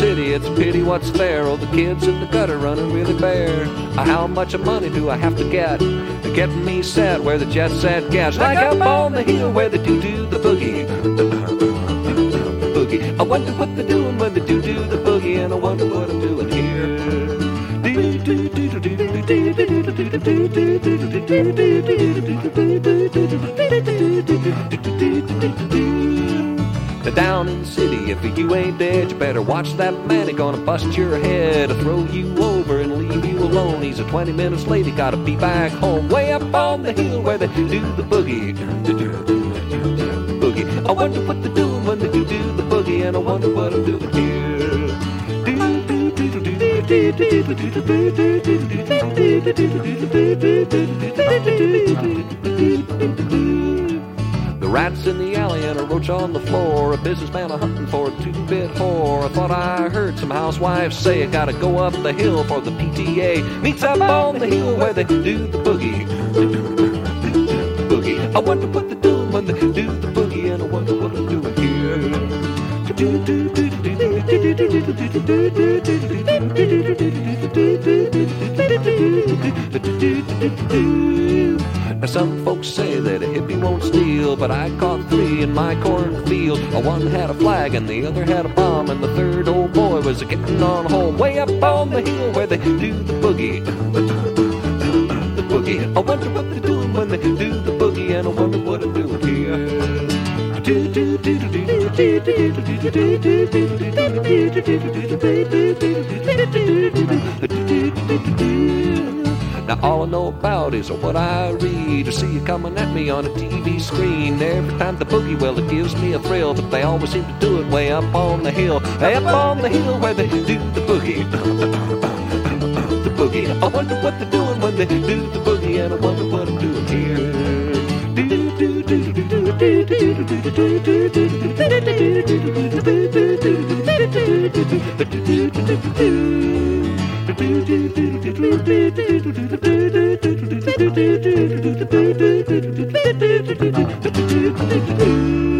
me what's fair. Oh, the kids in the gutter running really bare. Uh, How much money do I have to get to get me set where the jet set gets? Like up on the hill where they do do the boogie. boogie. I wonder what they're doing when they do do the boogie, and I wonder what I'm doing here. Now down in the city, if you ain't dead, you better watch that man. He gonna bust your head, or throw you over and leave you alone. He's a 20 minutes late, he gotta be back home. Way up on the hill where they do the boogie. Boogie. I wonder what they're doing when they do do the boogie, and I wonder what I'm doing here. The rats in the a roach on the floor. A businessman a hunting for a two-bit whore. I thought I heard some housewives say I gotta go up the hill for the PTA. Meets up on the hill where they do the boogie. boogie. I wonder what they're doing when they do the boogie, and I wonder what I'm doing here. Now some folks say that a hippie won't steal, but I caught three in my cornfield. One had a flag and the other had a bomb, and the third old boy was a getting on home way up on the hill where they do the boogie. The boogie. I wonder what they're doing when they do the boogie, and I wonder what I'm doing here. All I know about is what I read or see you coming at me on a TV screen. Every time the boogie, well, it gives me a thrill, but they always seem to do it way up on the hill. Way up on the hill where they do the boogie. the boogie. I wonder what they're doing when they do the boogie, and I wonder what I'm doing here. Oh.